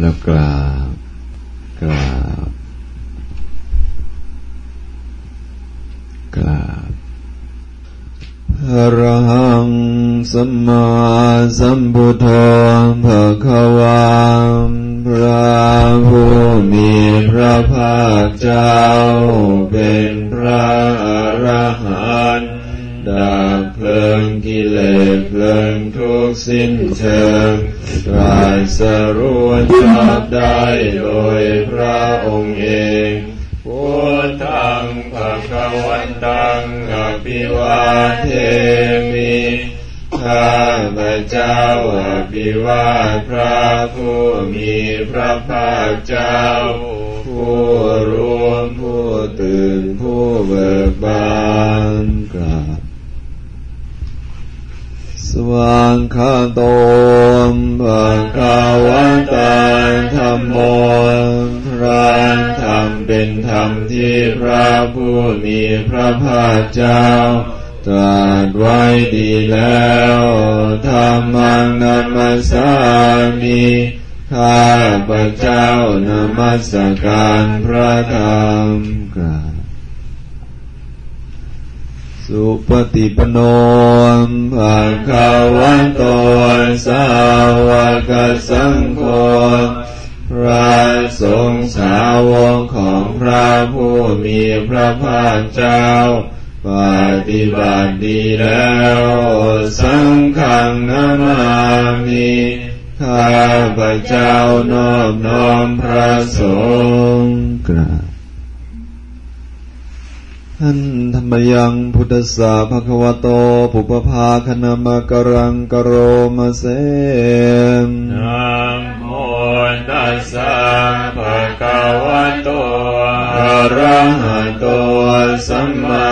แล้วกราบกราบกราบพระหังสัมมาสัมพุทโธภะคะวาพระผู้มีพระภาคเจ้า เป็นพระอรหันต์ดับเพลิงกิเลสเพลิงทุกสิ้นเชิง ตรัสรู้ชอบได้โดยพระองค์เองพุทธังภะคะวันตังอภิวาเทมิข้าพระเจ้าอภิวาพระผู้มีพระภาคเจ้า ผู้รู้ผู้ตื่นผู้เบิกบานกราบส ว่างคาโตมภะคะวะตาธรรมโมพระธรรมเป็นธรรมที่พระผู้มีพระภาคเจ้าตรัสไว้ดีแล้วธรรมังนัมสามิข้าพระเจ้านมัสการพระธรรมกรา สุปฏิปโนภะคะวะโตสาวกสังโฆพระสงฆ์สาวกของพระผู้มีพระภาคเจ้า ปฏิบัติดีแล้ว สังฆังนามามิข้าพระเจ้านอบน้อมพระสงฆ์กราบ ท่านธรรมยังพุทธสาภควโต ปุปภาคณมกรังกโรมาเสมนะโมตัสสะภะคะวะโตอะระหะโตสัมมา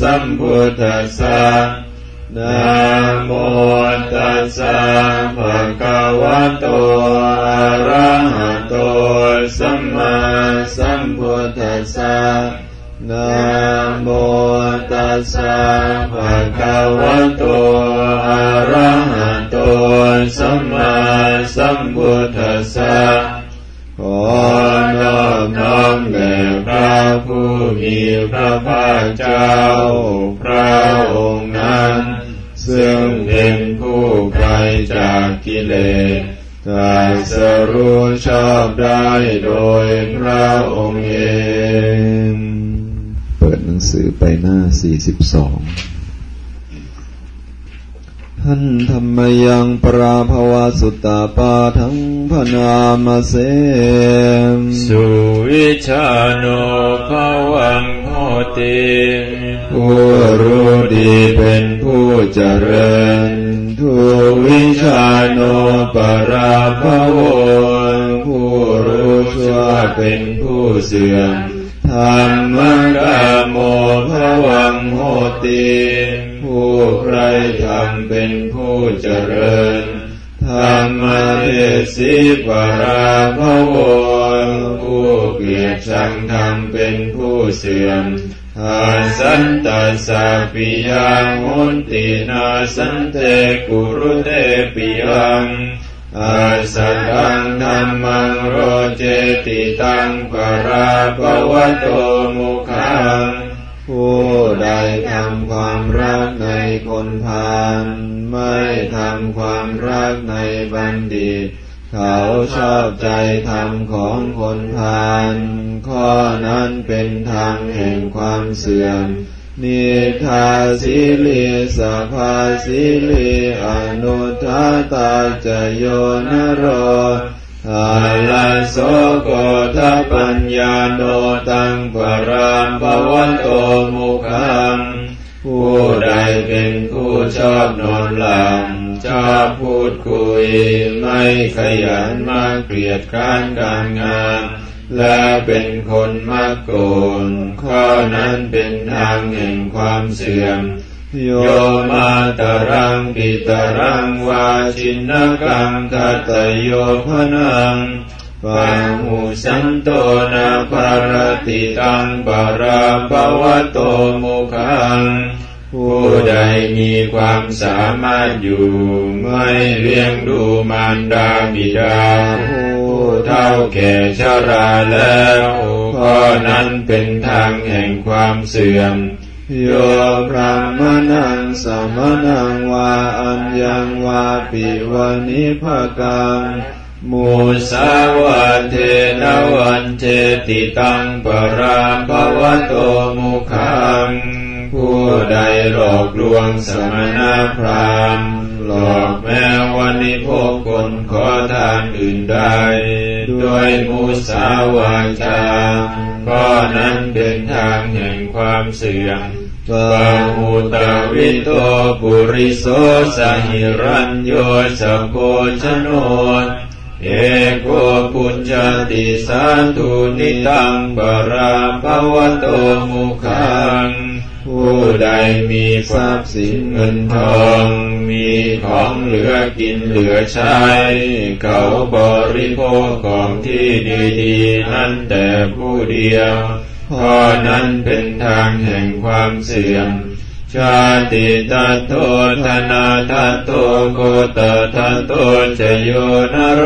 สัมพุทธัสสะนะโมตัสสะภะคะวะโตอะระหะโตสัมมาสัมพุทธัสสะนะ โมตัสสะภะคะวะโตอะระหะโตสัมมาสัมพุทธัสสะขอนอบน้อมแด่พระผู้มีพระภาคเจ้า พระองค์นั้น ซึ่งเป็นผู้ไกลจากกิเลสตรัสรู้ชอบได้โดยพระองค์เอง งสือไปหน้า42ท่านธรรมยังปราภวาสุตตาปาทั้งพนามาเสมสุวิชาโนภวังโหติผู้รู้ดีเป็นผู้เจริญทุวิชาโนปราภโวผู้รู้ชั่วเป็นผู้เสื่อมธรรมก เป็นผู้เจริญธรรมเทศิปราภโวผู้เกลียดชังธรรมเป็นผู้เสื่อมอาสันตัสสะปิยังหุนตินาสันเตกุรุเตปิยังอาสัตังธรรมังโรเจติตังปราภวโตมุขัง ผู้ใดทำความรักในคนพาลไม่ทำความรักในบัณฑิต เขาชอบใจธรรมของคนพาลข้อนั้นเป็นทางแห่งความเสื่อมนิทาสิลีสภาสิลีอนุทาตาจโยนโร อาลาโสโกทัปัญญาโนตังปรามภวันโตมุขังผู้ใดเป็นผู้ชอบนอนหลับชอบพูดคุย ไม่ขยันมากเกลียดค้านการงานและเป็นคนมักโกนข้อนั้นเป็นทางแห่งความเสื่อม โยมาตรังปิตรังวาชินกังทัตโยพนังปาหุสันโตนาภารติตังปาราภวโตมุขังผู้ใดมีความสามารถอยู่ ไม่เลี้ยงดูมารดาบิดา ผู้เท่าแก่ชราแล้วข้อนั้นเป็นทางแห่งความเสื่อม โยพระมนังสมนังวาอัญญังวาปิวานิภกังมุสาวาเทนวันเจติตังปรามภวโตมุขังผู้ใดหลอกลวงสมณพราหมณ์หลอกแม้วันนิพกคนขอทานอื่นใดด้วยมุสาวาจาก็นั้นเป็นทางแห่งความเสื่อม ปะมุตวิโตปุริโสสหิรัญโยสโพชโนเอโกปุญจติสาธุนิตังปราภวโตมุขังผู้ใดมีทรัพย์สินเงินทอง มีของเหลือกินเหลือใช้ เขาบริโภคของที่ดีๆ นั้นแต่ผู้เดียว เพราะนั้นเป็นทางแห่งความเสื่อม ชาติตัตโตธนาตัตโตโกตตัตโตจโยนโร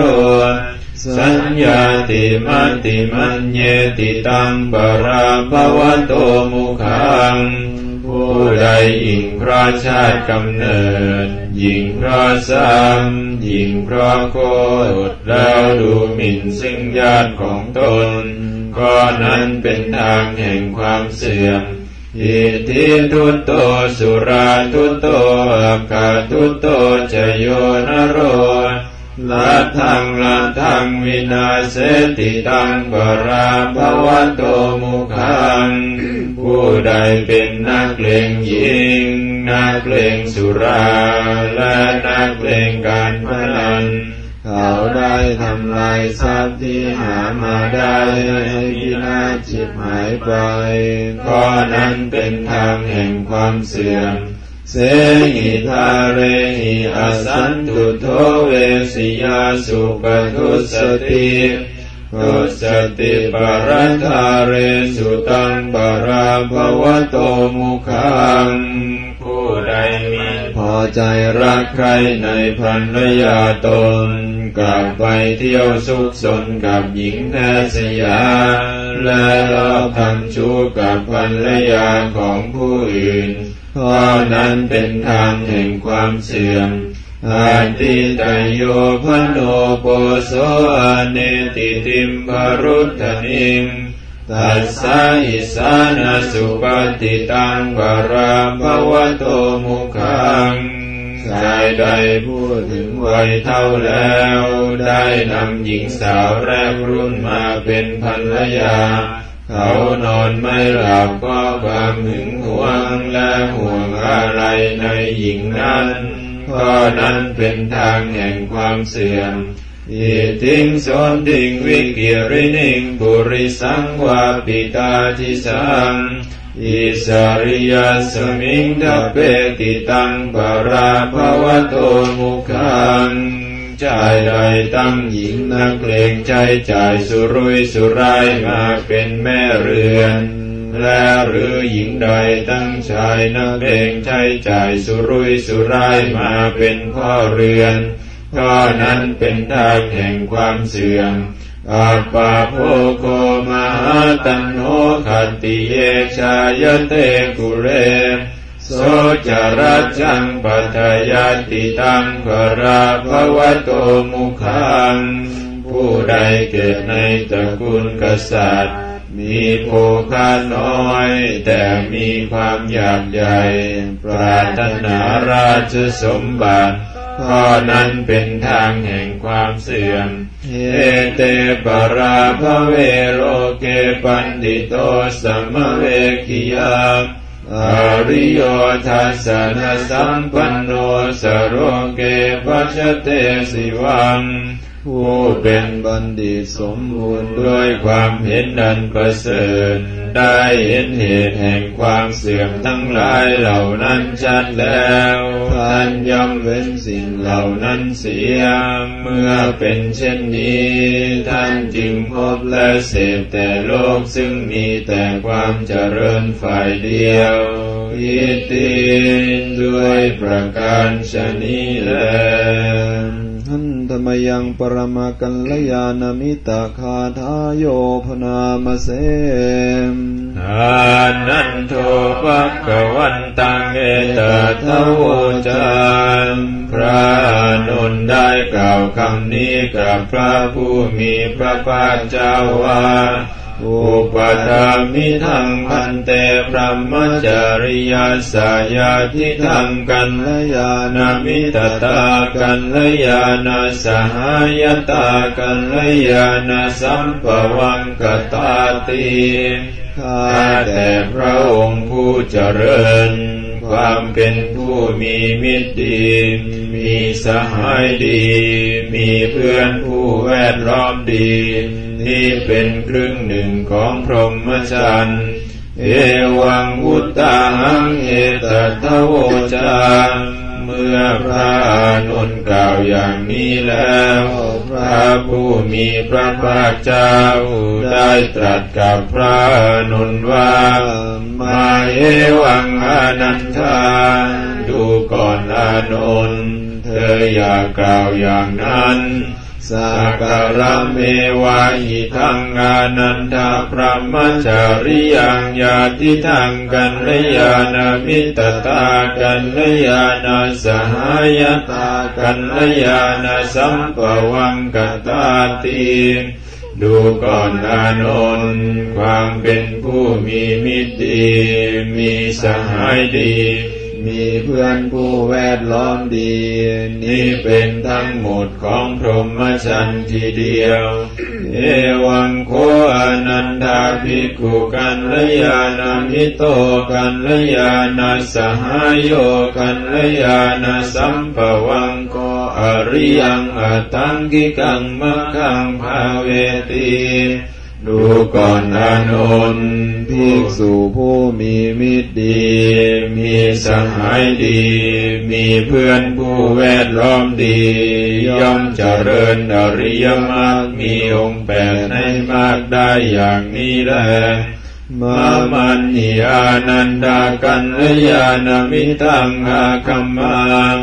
สัญญาติมัตติมัญเยติตังปราภวโตมุขังผู้ใดยิ่งพระชาติกำเนิดยิ่งพระซ้ำยิ่งพระโกรแล้วดูหมิ่นซึ่งญาติของตน ก็นั้นเป็นทางแห่งความเสื่อมอิทิทุตโตสุราทุตโตอัคาทุตโตจโยนโรลัทธังลัทธังวินาเสติตังปราภวโตมุขังผู้ใดเป็นนักเลงหญิง นักเลงสุรา และนักเลงการพนัน เขาได้ทำลายทรัพย์ที่หามาได้ให้พินาศจิบหายไปข้อนั้นเป็นทางแห่งความเสื่อมเสหิทาเรหิอสันตุโทเวสิยาสุปทุสติทุสติปรัตาเรสุตังปราภวโตมุขังผู้ใดมีพอใจรักใครในภรรยาตน กลับไปเที่ยวสุขสนกับหญิงแทย์ยา และลอบทำชู้กับภรรยาของผู้อื่นเพราะนั้นเป็นทางแห่งความเสื่อมอาติตโยพโนโปโสอเนติติมภรุตถนิมตัสสะอิสานาสุปฏิตังวราภวโตมุขัง ชายใดพูดถึงวัยเท่าแล้ว ได้นำหญิงสาวแรกรุ่นมาเป็นภรรยา เขานอนไม่หลับก็ความหึงหวงและห่วงอะไรในหญิงนั้นข้อนั้นเป็นทางแห่งความเสื่อม อิติงสนดิงวิกิรินิงบุริสังวาปิตาทิสังอิสาริยสมิงทเปติตังปราภวโตมุขังชายใดตั้งหญิงนักเลงใจจ่ายสุรุยสุรายมาเป็นแม่เรือน และหรือหญิงใดตั้งชายนักเลงใจจ่ายสุรุยสุรายมาเป็นพ่อเรือน ก็นั้นเป็นทางแห่งความเสื่อมอาปาโภโคมหาตันโนขัตติเยชายเตกุเรโสจรัจังปัทยาติตังปราภวโตมุขัง ผู้ใดเกิดในตระกูลกษัตริย์ มีโภคาน้อย แต่มีความอยากใหญ่ ปรารถนาราชสมบัติ ข้อนั้นเป็นทางแห่งความเสื่อม เอเตปราภเวโรเกปันติโตสัมเวคิยาอริโยทัสสนสัมปันโนสโรเกปัชเตสิวังผู้เป็นบัณฑิตสมบูรณ์ด้วยความเห็นนันประเสริฐ ได้เห็นเหตุแห่งความเสื่อมทั้งหลายเหล่านั้นชัดแล้วท่านย่อมเว้นสิ่งเหล่านั้นเสีย เมื่อเป็นเช่นนี้ ท่านจึงพบและเสพแต่โลกซึ่งมีแต่ความเจริญฝ่ายเดียวอิติด้วยประการชนีแล มยังปรมากัลยาณมิตาคาทายโยพนามเสมอานันโทภะกวันตังเอตทโวจารพระนุนได้กล่าวคำนี้กับพระผู้มีพระภาคเจ้าว่า อุปธามิทังพันเตพระมจาริยาสายาทิทังกันลยานามิตตากันลยานาสหายตากันลยานาสัมปวังกตาติข้าแต่พระองค์ผู้เจริญ ความเป็นผู้มีมิตรดี มีสหายดี มีเพื่อนผู้แวดล้อมดี นี่เป็นครึ่งหนึ่งของพรหมจรรย์เอวังอุตตาหังเอตทะโวจาเมื่อพระอนุนกล่าวอย่างนี้แล้ว พระผู้มีพระภาคเจ้าได้ตรัสกับพระอนุนว่า มาเอวังอนันทาดูก่อนอานนท์ ธออย่ากล่าวอย่างนั้นสักการะเมวะหิทังอานันทาพระมจาริยังญาติทังกันลยานามิตตากันลยานาสหายตากันลยานาสัมปวังกตาติดูก่อนอานนท์ความเป็นผู้มีมิตรดีมีสหายดี มีเพื่อนผู้แวดล้อมดี นี่เป็นทั้งหมดของพรหมจรรย์ทีเดียว เอวังโคอนันทาภิกขุกันลยานามิโตกันลยานาสหายโยกันลยานาสัมปวังโกอริยังอตังกิกังมะขังภาเวติ ดูก่อนอานนท์ภิกษุผู้มีมิตรดี มีสหายดี มีเพื่อนผู้แวดล้อมดี ย่อมเจริญอริยมรรคมีองค์แปดให้มากได้อย่างนี้แหละมามันนิอานันดากันลยานามิตังอาคัมมัง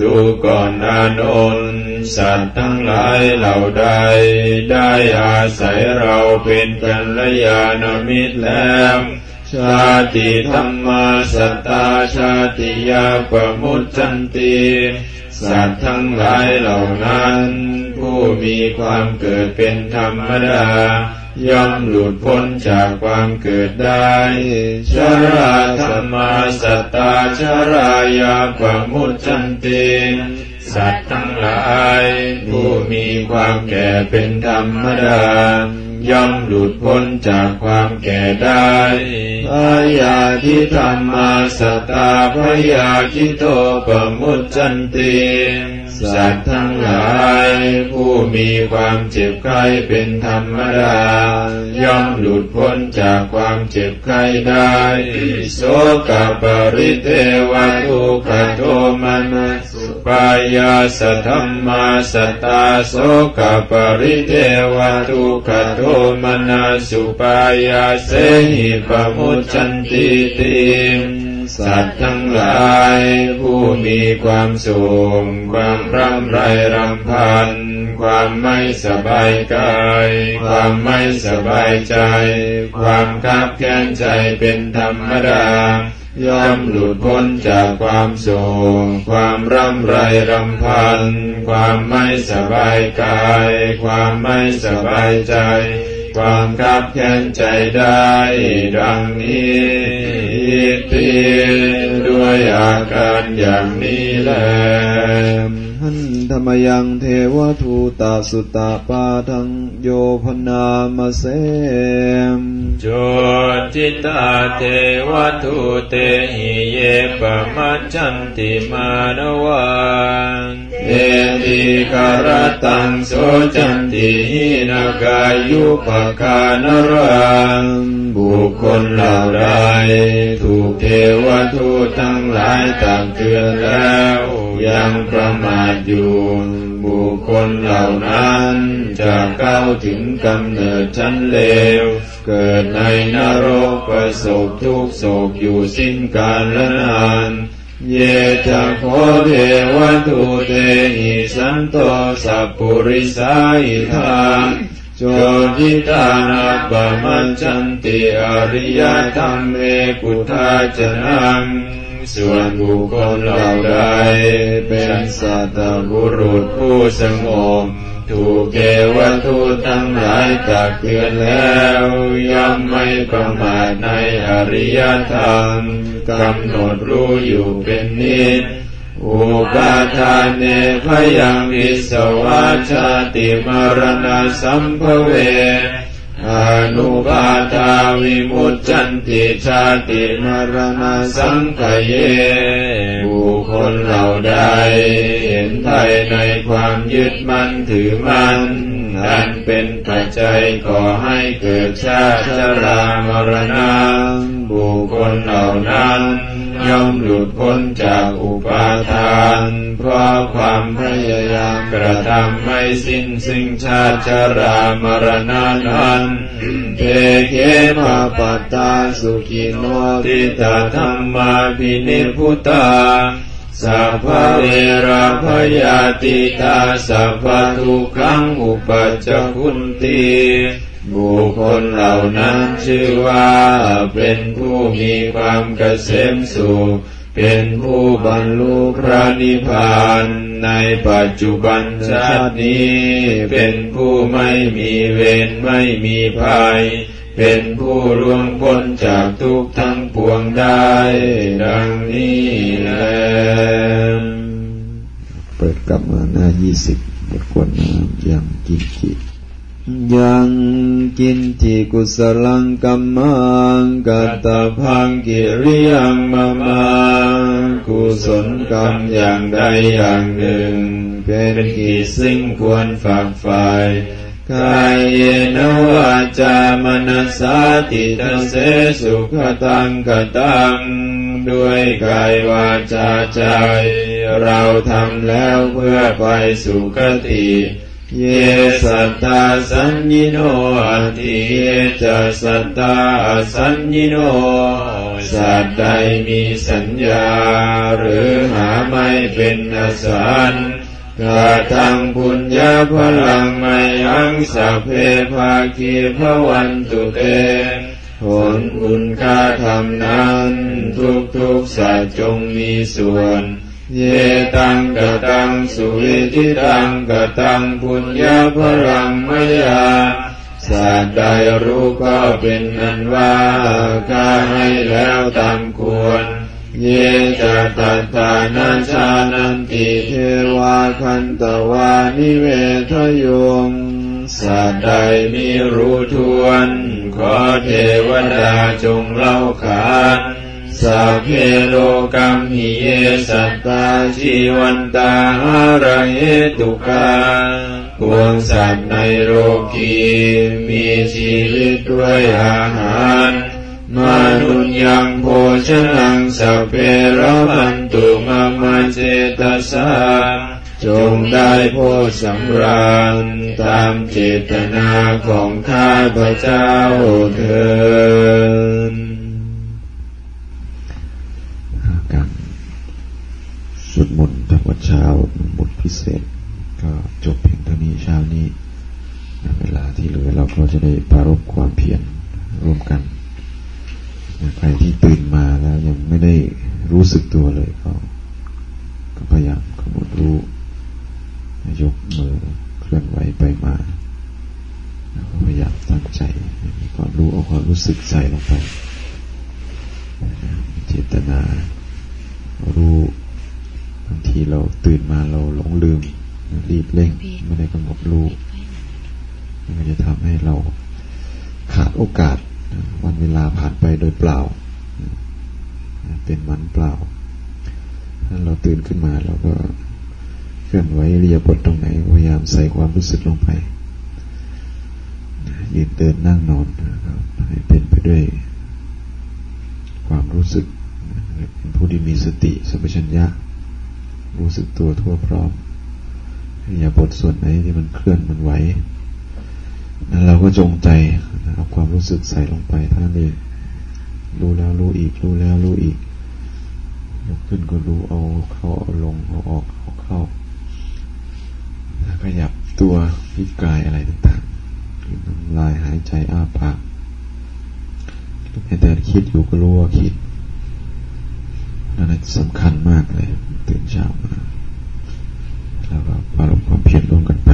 ดูก่อนอานนท์ สัตว์ทั้งหลายเหล่าใด ได้อาศัยเราเป็นกันลยานมิตรแล้วชาติธรรมาสตตาชาติยาปมุจจันติสัตว์ทั้งหลายเหล่านั้น ผู้มีความเกิดเป็นธรรมดา ย่อมหลุดพ้นจากความเกิดได้ชราธรรมาสตตาชรายาปมุจจันติ สัตว์ทั้งหลาย ผู้มีความแก่เป็นธรรมดา ย่อมหลุดพ้นจากความแก่ได้พยาธิธรรมาสตาพยาธิโตปมุจจันติสัตว์ทั้งหลาย ผู้มีความเจ็บไข้เป็นธรรมดา ย่อมหลุดพ้นจากความเจ็บไข้ได้ โสกปริเทวทุกขโทมนัส ปายาสธรรมาสตตาโสกปริเทวทุกขโทมนัสสุปายาเสหิปมุจจันติติสัตว์ทั้งหลายผู้มีความสุขความร่ำไรรำพัน ความไม่สบายกาย ความไม่สบายใจ ความคับแค้นใจเป็นธรรมดา ย่อมหลุดพ้นจากความโศกความร่ำไรรำพัน ความไม่สบายกาย ความไม่สบายใจ ความคับแค้นใจได้ ดังนี้อิติด้วยอาการอย่างนี้แล นธรรมยังเทวทูตาสุตตาปาทังโยพนามเสมโจจิตาเทวทุเตหิเยปมัจจันติมานวันเอติกรตังโสจันติหินากายุปคานรังบุคคลเหล่าใดถูกเทวทูตทั้งหลายตักเตือนแล้ว งประมาทอยู่บุคคลเหล่านั้นจะเข้าถึงกำเนิดชั้นเลว เกิดในนรกประสบทุกโศกอยู่สิ้นกาลและนาน เยจะโคเทวตุเตหิสันโตสัพปุริสาอิทานโจทิตานาปมัจจันติอริยธรรมเมกุทาจนัง ส่วนบุคคลเหล่าใดเป็นสัตบุรุษผู้สงบถูกเทวทูตทั้งหลายตักเตือนแล้วย่อมไม่ประมาทในอริยธรรมกำหนดรู้อยู่เป็นนิดอุปาทานเนพยังวิสวาชาติมรณะสัมภเว อนุปาทาวิมุตจันติชาติมรณะสังขเย บุคคลเหล่าใด เห็นไทยในความยึดมั่นถือมั่นอันเป็นปัจจัยก่อให้เกิดชาติชรามรณะบุคคลเหล่านั้น ย่อมหลุดพ้นจากอุปาทาน เพราะความพยายามกระทำไม่สิ้นซึ่งชาติชรามรณะนั้นเทเคมาปัตตาสุขิโนติตาธรรมาพินิพุตตาสัพพเวราพยาติตาสัพพทุกขังอุปัจจคุนตี บุคคลเหล่านั้นชื่อว่าเป็นผู้มีความเกษมสุข เป็นผู้บรรลุพระนิพพานในปัจจุบันชาตินี้ เป็นผู้ไม่มีเวรไม่มีภัย เป็นผู้ล่วงพ้นจากทุกทั้งปวงได้ ดังนี้แลเปิดกลับมาหน้ายี่สิบบทกวนน้ำยังกินกิ ยังกินจิกุสลังกัมมังกัตตพังกิริยังมามากุศลกรรมอย่างใดอย่างหนึ่ง เป็นกิจซึ่งควรฝากฝ่ายกายเยนวาจามนัสสาติตเสสุขตังกตัง ด้วยกายวาจาใจ เราทำแล้วเพื่อไปสุขติ เยสัตตาสัญญิโนอธิเยจะสัตตาสัญญิโน สัตว์ใดมีสัญญา หรือหาไม่เป็นอสันกาทังบุญญาพลังไม่ยังสัพเพภาคีพระวันตุเตผลบุญค่าทำนั้น ทุกทุกสัตว์จงมีส่วน เยตังกตังสุวิทิตังกตังปุญญาพลังมยาสัตว์ใดรู้ก็เป็นนันว่าข้าให้แล้วตามควร เยจะตัตานาชานันติเทวาคันตวานิเวทยงสัตว์ใดมีรู้ทวน ขอเทวดาจงเล่าขาน สัพเพโลกัมหิเยสัตตาชีวันตาหาระเหตุกาพวงสัตว์ในโลกีมีชีวิตด้วยอาหารมนุนยังโภชนังสัพเพระพันตุมามาเจตสาจงได้โพสำราญตามเจตนาของข้าพระเจ้าเถิด สวดมนต์ทำวัดเช้าบทพิเศษ ก็จบเพียงเท่านี้เช้านี้ เวลาที่เหลือเราก็จะได้ปรารบความเพียรร่วมกันใครที่ตื่นมาแล้วยังไม่ได้รู้สึกตัวเลยก็ก็พยายามกำหนดรู้ ยกมือเคลื่อนไหวไปมาแล้วก็พยายามตั้งใจมีความรู้เอาความรู้สึกใส่ลงไปเจตนารู้ บางทีเราตื่นมาเราหลงลืม รีบเร่งไม่ได้กำหนดรู้มันจะทำให้เราขาดโอกาสวันเวลาผ่านไปโดยเปล่า เป็นมันเปล่าถ้าเราตื่นขึ้นมาเราก็เคลื่อนไหวเรียบทตรงไหนพยายามใส่ความรู้สึกลงไปยืนเดินนั่งนอนให้เป็นไปด้วยความรู้สึกเป็นผู้ที่มีสติสัมปชัญญะ รู้สึกตัวทั่วพร้อมอย่าบทส่วนไหนที่มันเคลื่อนมันไหวเราก็จงใจเอาความรู้สึกใส่ลงไปท่านเองรู้แล้วรู้อีก รู้แล้วรู้อีกยกขึ้นก็รู้เอาเข้าเอาลงเอาออกเอาเข้าขยับตัวพิกายอะไรต่างๆน้ำลายหายใจอ้าปากแม้แต่คิดอยู่ก็รู้ว่าคิด อะไรสำคัญมากเลย ตื่นเช้ามา แล้วก็ปรบความเพียรร่วมกันไป